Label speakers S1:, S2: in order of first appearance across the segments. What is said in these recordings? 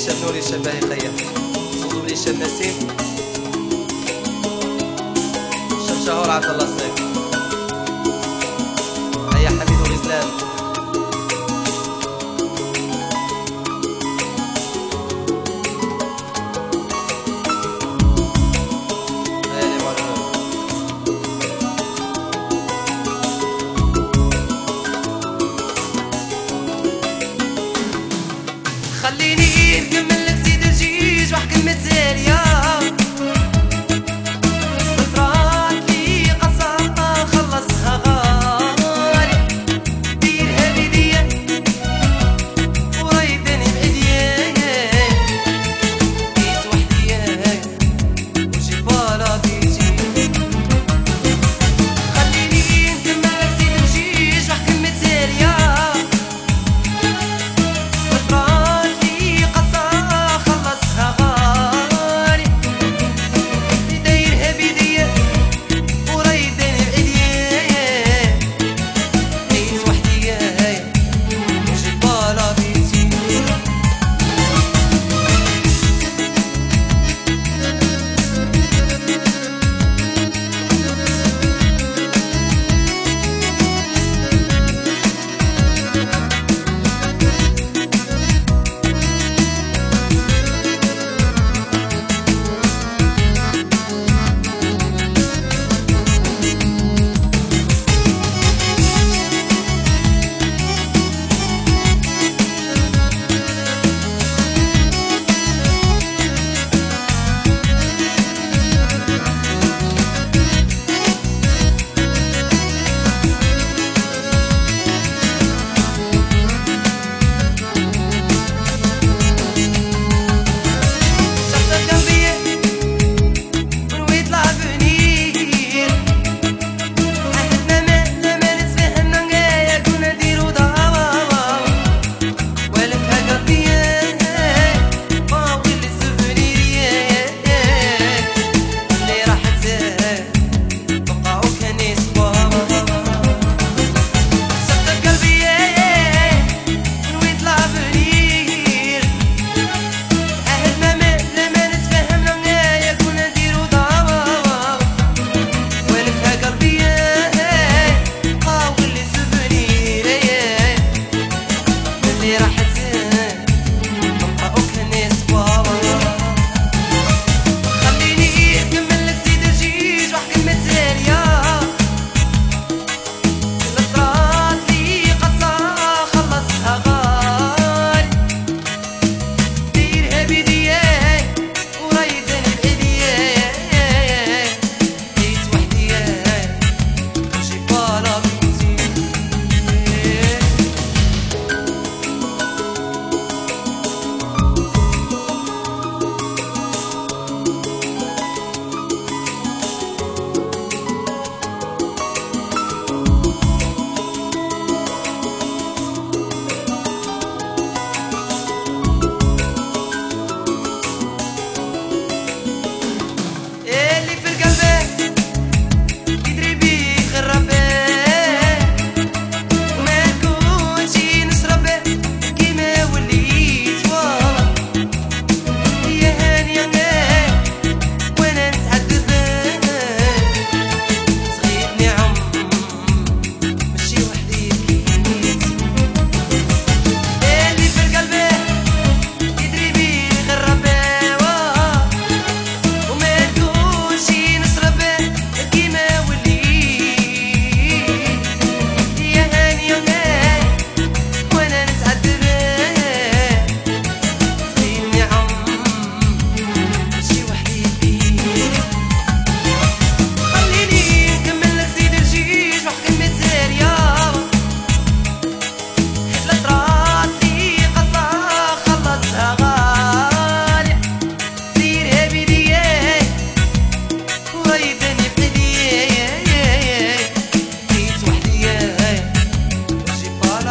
S1: الشاب نوري الشاب باهي خيا صوتوا لي الشاب نسيم. الشاب شهور عبد الله الصيف هيا حميد وغزلان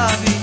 S1: Navidad.